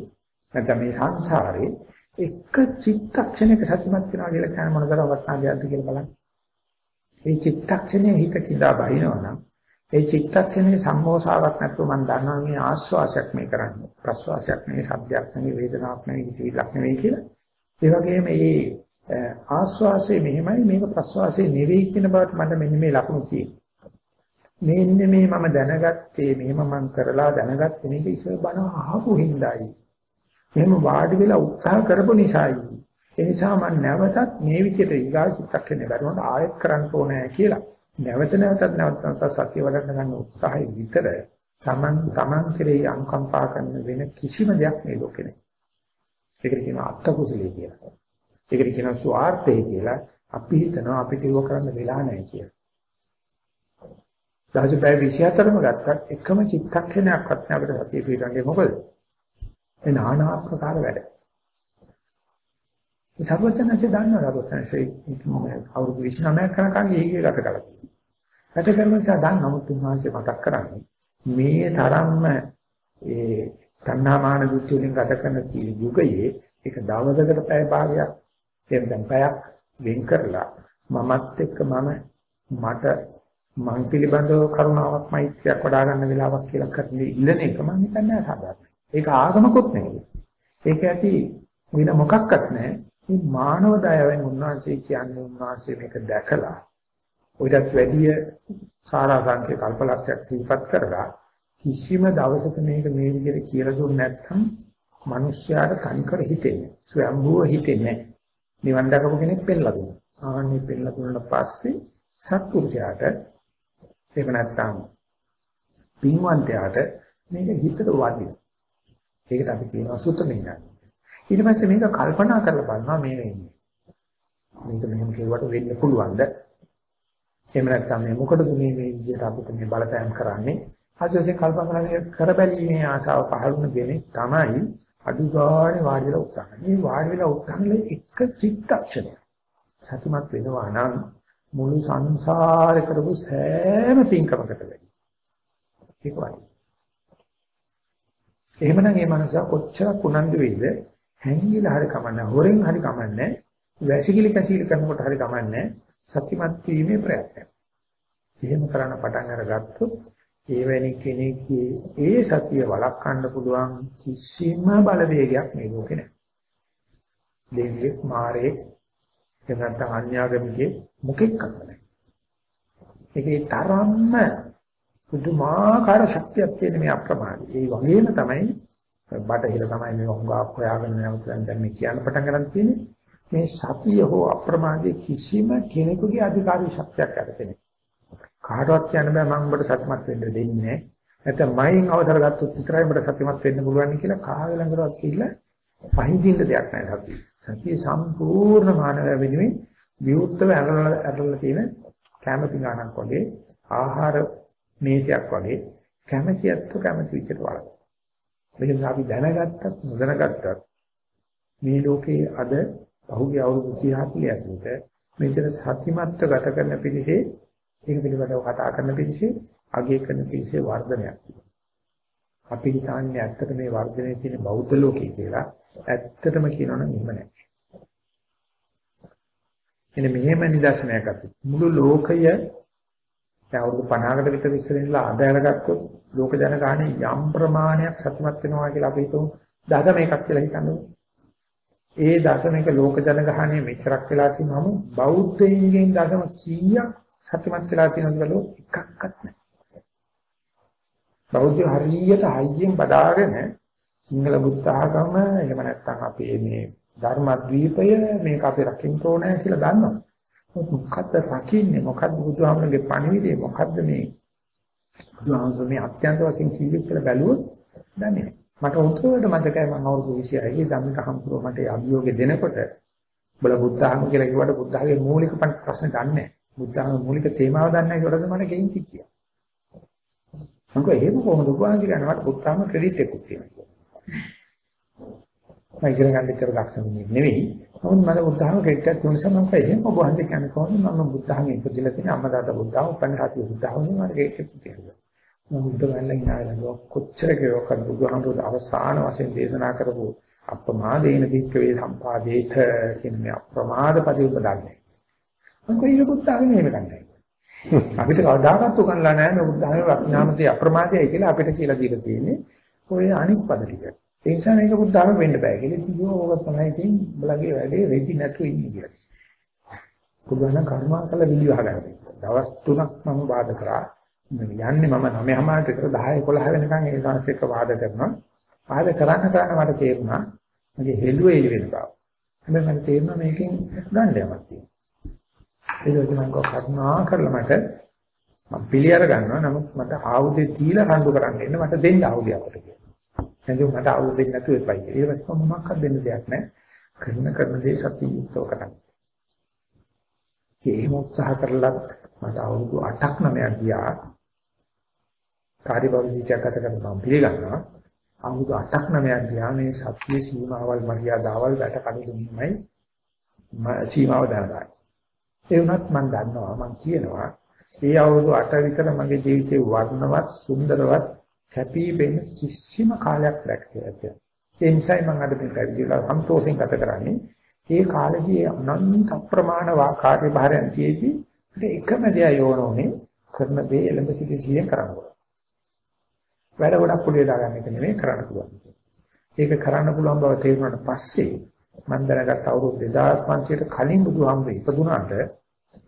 නැත්නම් මේ සංසාරේ එක චිත්තක්ෂණයක සත්‍යමත් වෙනවා කියලා කියන මොනතර අවස්ථාවක්ද කියලා බලන්න. මේ චිත්තක්ෂණයේ හිත කිදා බහිනවනම් ඒ චිත්තක්ෂණයේ සම්මෝසාවක් නැතුව මම දන්නවා මේ ආස්වාසයක් මේ කරන්නේ. ප්‍රස්වාසයක් නෙවෙයි, සද්දයක් නෙවෙයි, වේදනාවක් නෙවෙයි, හිතවිලක් නෙවෙයි කියලා. ඒ වගේම මේ ආස්වාසය මෙහෙමයි මේක ප්‍රස්වාසය නෙවෙයි කියන බවට මට මෙන්න මේ ලකුණු තියෙනවා. මෙන්න මේ මම දැනගත්තේ මෙහෙම මම කරලා දැනගත්තේ මේක ඉස්සර බණ අහපු හිඳයි. මෙහෙම වාඩි වෙලා උත්සාහ කරපු නිසායි. ඒ නිසා මම නැවතත් මේ විදිහට ඊගා චිත්තක්ෂණය බලනකොට ආයෙත් කරන්න ඕනේ කියලා. නැවත නැවතත් නැවතත් සතිය වඩන්න ගන්න උත්සාහය විතර තමන් තමන් කෙරෙහි අනුකම්පා කරන වෙන කිසිම දෙයක් මේ ලෝකේ නැහැ. ඒකට කියනවා අත්ත කුසලයේ කියලා. ඒකට කියනවා ස්වార్థය කියලා. අපි හිතනවා අපිට ඒක කරන්න වෙලා නැහැ කියලා. දහස පැය 24ම ගත්තත් එකම චිත්තක්ෂණයක්වත් අපිට සතිය පිටරන්නේ මොකද? ඒ নানা ආකාර වැඩ. ඒ සර්වඥාන්සේ දන්නවා සර්වඥාන්සේ අවුරුදු 29ක් කරනකම් ඒකේ ගත කළා. ගත කරන නිසා දැන් නමුත් උන්වහන්සේ මතක් කරන්නේ මේ තරම්ම ඒ තණ්හාමාන දෘෂ්ටි වලින් ගත කරන යුගයේ ඒක දවසකට පැය භාගයක් එහෙම දැන් පැයක් වෙන් කරලා මමත් එක්ක මම මට මං පිළිබඳව කරුණාවක් මෛත්‍රියක් වඩා ගන්න වෙලාවක් කියලා කරන්නේ ඉල්ලන එක මම හිතන්නේ සාධාරණයි. ඒක ආගමකුත් නෙවෙයි. ඒක ඇති වෙන මොකක්වත් නැහැ. මේ මානව දයාවෙන් උන්වහන්සේ කියන්නේ උන්වහන්සේ මේක දැකලා ඔයිටත් වැඩිය සාරාංශික කල්පලක්ෂයක් සිහිපත් කරලා කිසිම දවසක මේක මේ විදිහට කියලා දුන්නේ නැත්නම් මිනිස්යාට තනිකර හිතෙන්නේ. ස්වයම්භූව හිතෙන්නේ නැහැ. නිවන් දකපු කෙනෙක් පෙන්ලා දුන්නා. ආන්නේ පෙන්ලා දුන්නාට පස්සේ සත්පුරුෂයාට එහෙම නැත්නම් පින්වන්තයාට මේක හිතට වදිනවා. ඒකට අපි කියනවා සුතමින්නා. ඊට පස්සේ මේක කල්පනා කරලා බලනවා මේ වෙන්නේ. මේක මෙහෙම කෙරුවට වෙන්න පුළුවන්ද? එහෙම නැත්නම් මේ මොකටද මේ මේ විදිහට අපිට මේ බලපෑම් කරන්නේ? ආජෝසේ කල්පනා කරබැලීමේ ආශාව පහළුන දෙන්නේ තමයි අදුගානේ වාඩි වෙලා උත්සාහ කරනවා. මේ වාඩි වෙලා උත්සාහ එක චිත්තක්ෂණය. සතුටුමත් වෙනවා නම් මුළු සංසාරේ කරපු සෑම පින්කමකට වැඩි. ඒක වයි. එහෙමනම් මේ මනුස්සයා කොච්චර කුණන්දු වෙයිද හැංගිලා හරි කමන්නේ හොරෙන් හරි කමන්නේ වැසිකිලි කැසිලි කරනකොට හරි කමන්නේ සත්‍යමත් වීමේ ප්‍රයත්නය. එහෙම කරන්න පටන් අරගත්තොත් එවැනි කෙනෙක්ගේ ඒ සතිය වළක්වන්න පුළුවන් කිසිම බලවේගයක් මේ ලෝකේ නැහැ. දෙවියෙක් මාරේ එහෙම නැත්නම් අන්‍යාගමිකේ මොකෙක් නැහැ. ඒකේ තරම්ම පුදුමාකාර ශක්තියක් තියෙන මේ අප්‍රමාදී. ඒ වගේම තමයි බටහිර තමයි මේ හොඟා හොයාගෙන යනවා දැන් මේ කියන්න පටන් ගන්න තියෙන්නේ. මේ සතිය හෝ අප්‍රමාදයේ කිසිම කෙනෙකුගේ අධිකාරී ශක්තියක් ඇතිනේ. කාටවත් කියන්න බෑ මම ඔබට සත්‍යමත් වෙන්න දෙන්නේ නැහැ. නැත්නම් මයින් අවසර ගත්තොත් විතරයි ඔබට සත්‍යමත් වෙන්න පුළුවන් කියලා කාගේ ළඟටවත් කියලා පහින්දින්න දෙයක් නැහැ සතිය. සතිය සම්පූර්ණ මානව වෙනුවෙන් විවුර්තව ඇරලා ඇරලා තියෙන කැමති ගානක් වගේ ආහාර මේසයක් වගේ කැමැතියත් කැමැති විදිහට වළඳ. මේක අපි දැනගත්තත් නොදැනගත්තත් මේ ලෝකයේ අද පහුගිය අවුරුදු 30 40 මෙතන සතිමත්ව ගත කරන පිළිසේ ඒක පිළිබඳව කතා කරන පිළිසේ අගය කරන පිළිසේ වර්ධනයක් අපි හිතන්නේ ඇත්තට මේ වර්ධනයේ තියෙන බෞද්ධ ලෝකේ කියලා ඇත්තටම කියනවනම් එහෙම නැහැ. එනේ මෙහෙම නිදර්ශනයක් අපි මුළු ලෝකය දැන් අවුරුදු 50කට විතර ඉස්සර ඉඳලා අද අරගත්තොත් ලෝක ජනගහනේ යම් ප්‍රමාණයක් සතුටුමත් වෙනවා කියලා අපි හිතමු දශමයකක් කියලා හිතන්නේ. ඒ දශමයක ලෝක ජනගහනේ මෙච්චරක් වෙලා තිනවම බෞද්ධයින්ගෙන් දශම කීයක් සතුටුමත් වෙලා තියෙනවද කියලා එකක්වත් නැහැ. බෞද්ධ හරියට හයියෙන් බදාගෙන සිංහල බුද්ධ ආගම එහෙම නැත්නම් අපේ මේ ධර්මද්වීපය මේක අපි රකින්න ඕනේ කියලා දන්නවා. මොකද්ද රකින්නේ? මොකද්ද බුදුහාමරගේ පණිවිඩය? මොකද්ද මේ බුදුහාමර මේ අත්‍යන්ත වශයෙන් කිව්වේ කියලා බැලුවොත් දන්නේ මට උන්ට මතකයි මම අවුරුදු 26 ධම්මික හම්බුර මට අභියෝගය දෙනකොට බල බුද්ධහම කියලා කිව්වට බුද්ධහගේ මූලික ප්‍රශ්න දන්නේ නැහැ. බුද්ධහගේ මූලික තේමාව දන්නේ නැහැ කියලාද මට ගෙයින් කිව්වා. මම කිව්වා එහෙම කොහොමද උපවාසි ගන්න මට බුද්ධහම ක්‍රෙඩිට් එකක් තියෙනවා මම ඉගෙන ගන්න විතර දක්ෂ නෙවෙයි. නමුත් මම බුද්ධහම කෙට්ටක් තුන නිසා මම එහෙම ඔබ වහන්සේ කියන්නේ කොහොමද මම බුද්ධහම ඉපදිලා තියෙන අම්මා තාත්තා බුද්ධහම උපන්න හතිය බුද්ධහම මම කෙට්ටක් තියෙනවා. මම බුද්ධ ගන්න ඉනාලා කොච්චර කෙරුවක් අර බුදුහාමුදුරුවෝ අවසාන වශයෙන් දේශනා කරපු අප්‍රමාදේන දික්කවේ සම්පාදේත කියන මේ අප්‍රමාද පදේ උපදන්නේ. මම කොහේ බුද්ධහම එහෙම ගන්නයි. අපිට කවදාකවත් උගන්ලා නැහැ මේ බුද්ධහමේ වඥාමතේ අප්‍රමාදයයි කියලා අපිට කියලා දීලා තියෙන්නේ. ඔය අනිත් පද ටික. ඒ නිසා මේක බුද්ධාගම වෙන්න බෑ කියලා කිව්වෝ ඕක තමයි ඉතින් බලගේ වැඩේ රෙදි නැතුව ඉන්නේ කියලා. පුදුමන කර්මාකල විලිවහ ගන්න. දවස් 3ක් මම වාද කරා. යන්නේ මම 9:00 විතර 10 11 වෙනකන් ඒ සංසේක වාද කරනවා. වාද කරන්න කරන්න මට තේරුණා මගේ හෙළුව එළි වෙන බව. හැබැයි මට තේරුණා මේකෙන් ගන්න යමක් තියෙනවා. ඒක තමයි මම කරුණා කරලා මට මම පිළිඅර ගන්නවා. නමුත් මට ආයුධය දීලා රණ්ඩු කරන්න ඉන්න මට දෙන්න ආයුධයක් අපිට කියලා. එතකොට මට අවුල් දෙන්නේ නැතුව එපයි. ඊට පස්සේ මොනවක්වත් දෙන්න දෙයක් නැහැ. කරන කරන දේ සතිය යුක්තව කරන්න. ඒ උත්සාහ කරලත් මට අවුරුදු 8ක් 9ක් ගියා. කාර්යබහුල විචාරකට කරන මම පිළිගන්නවා. අවුරුදු 8ක් 9ක් ගියා මේ සත්‍ය සීමාවල් මරියාදාවල් වැට කඩුදුමයි සීමාව දැනගන්න. ඒ වුණත් මම දන්නවා මම කියනවා ඒ අවුරුදු 8 විතර මගේ ජීවිතේ වර්ණවත් සුන්දරවත් කැපී පෙනෙන කිසිම කාලයක් දැක්කේ නැහැ. ඒ නිසායි මම අද මේ පැවිදිලා සන්තෝෂෙන් ගත කරන්නේ. ඒ කාලේදී අනන්ත ප්‍රමාණ වාකාර්ය භාරයන් තියේදී එකම දේ යෝනෝනේ කරන දේ එළඹ සිටි සිහියෙන් කරන්න ඕන. වැඩ ගොඩක් පුළිය දාගන්න එක නෙමෙයි කරන්න පුළුවන්. ඒක කරන්න පුළුවන් බව තේරුණාට පස්සේ මම දැනගත් අවුරුදු 2500ට කලින් බුදුහාමුදුරේ ඉපදුනාට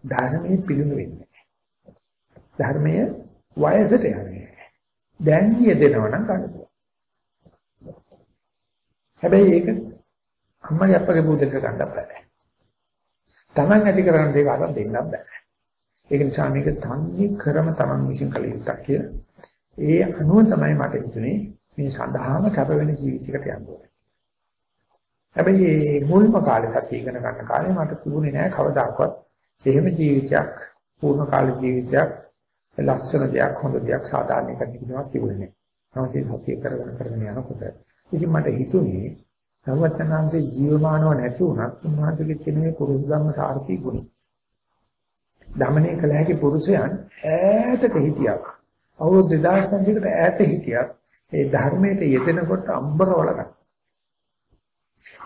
ධර්මයේ පිළිම වෙන්නේ. ධර්මයේ වයසට යන්නේ. දැන් යෙදෙනවා නම් ගන්න පුළුවන්. හැබැයි ඒක අම්මගේ අප්පගේ බුදුදෙක ගන්න බෑ. Taman ඇති කරගන්න දෙයක් අරන් දෙන්නත් බෑ. ඒක නිසා මේක තන්නේ කරම Taman විසින් කළ යුත්තක් කියලා. ඒ අනුව තමයි මට හිතුනේ මේ සඳහාම කැප වෙන ජීවිතයකට යන්න ඕනේ. හැබැයි මේ මුල්ම කාලේ සතිය ඉගෙන ගන්න කාලේ මට තිබුණේ නෑ කවදාකවත් එහෙම ජීවිතයක් පූර්ණ කාල ජීවිතයක් ලස්සන දෙයක් හොඳ දෙයක් සාධාරණ එකක් කියනවා තිබුණේ නැහැ. තමයි සත්‍ය කරගෙන කරගෙන යනකොට ඉතින් මට හිතුනේ සර්වඥාන්සේ ජීවමානව නැති වුණත් උන්වහන්සේගේ කියන්නේ පුරුෂ ධම්ම සාර්ථී ගුණ. දමණය කළ හැකි පුරුෂයන් ඈතක හිටියා. අවුරුදු 2500කට ඈත හිටියා. ඒ ධර්මයට යෙදෙනකොට අම්බර වලගන්න.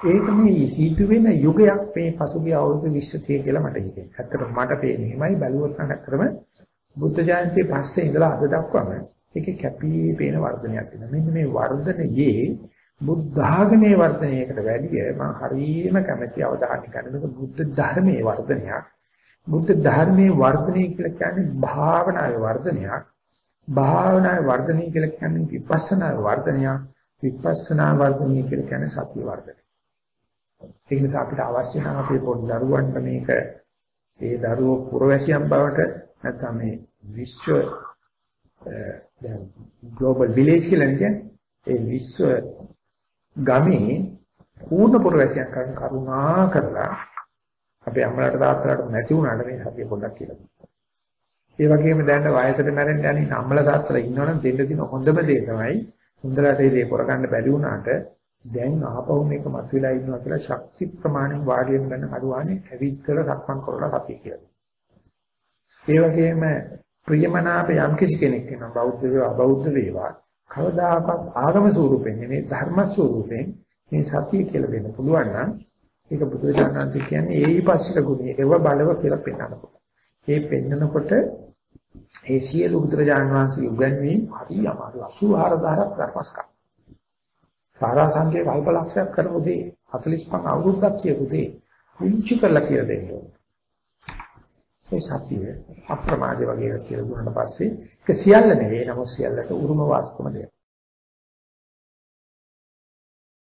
ඒක මේ සීතු වෙන යුගයක් මේ පසුගිය අවුරුදු 20 කියලා මට හිතෙනවා. ඇත්තට මට පේන්නේ එහෙමයි බැලුවොත් නම් අතරම බුද්ධ ජයන්තියේ පස්සේ ඉඳලා අද දක්වාම ඒකේ කැපී පේන වර්ධනයක් තියෙනවා. මෙන්න මේ වර්ධනයේ බුද්ධ ආගමේ වර්ධනයකට වැඩිය මම හරියම කැමැති අවධානය ගන්නක බුද්ධ ධර්මයේ වර්ධනයක්. බුද්ධ ධර්මයේ වර්ධනය කියලා කියන්නේ භාවනාවේ වර්ධනයක්. භාවනාවේ වර්ධනය කියලා කියන්නේ විපස්සනා වර්ධනයක්. විපස්සනා වර්ධනය කියලා කියන්නේ සතිය වර්ධනය. ඒ නිසා අපිට අවශ්‍ය නම් අපේ පොඩි දරුවන්ට මේක ඒ දරුවෝ පුරවැසියන් බවට නැත්නම් මේ විශ්ව දැන් ග්ලෝබල් විලේජ් කියලා කියන්නේ ඒ විශ්ව ගමේ පූර්ණ පුරවැසියක් කරන කරුණා කරලා අපේ අම්මලාට තාත්තලාට නැති වුණාට මේ සතිය පොඩ්ඩක් කියලා දුන්නා. ඒ වගේම දැන් වයසට මැරෙන්න යන අම්මලා තාත්තලා ඉන්නවනම් දෙන්න දින හොඳම දේ තමයි හොඳට ඒ දේ කරගන්න බැරි වුණාට දැන් ආපහු මේක මතුවලා ඉන්නවා කියලා ශක්ති ප්‍රමාණයෙන් වාඩි වෙන ගන්න අඩුවානේ ඇවිත් කරලා සක්මන් කරලා සතිය කියලා. ඒ වගේම ප්‍රියමනාප යම් කිසි කෙනෙක් වෙනවා බෞද්ධ වේවා අබෞද්ධ වේවා කවදාකවත් ආගම ස්වරූපෙන් නෙමෙයි ධර්ම ස්වරූපෙන් මේ සතිය කියලා වෙන්න පුළුවන් නම් ඒක බුදුරජාණන් කියන්නේ ඒහිපස්සික ගුණය ඒව බලව කියලා පෙන්වනවා. ඒ පෙන්නකොට ඒ සියලු බුදුරජාණන් වහන්සේ උගන්වීම් හරි අමාරු 84000ක් ධර්මස්කම්. සාරා සංකේ කල්පලක්ෂයක් කරපු දේ 45 අවුරුද්දක් කියපු දේ විචි කරලා කියලා දෙන්න ඕනේ. ඒ සතිය අප්‍රමාද වගේ කියලා දුන්නාට පස්සේ ඒක සියල්ල නෙවෙයි නමුත් සියල්ලට උරුම වාස්තුම දෙයක්.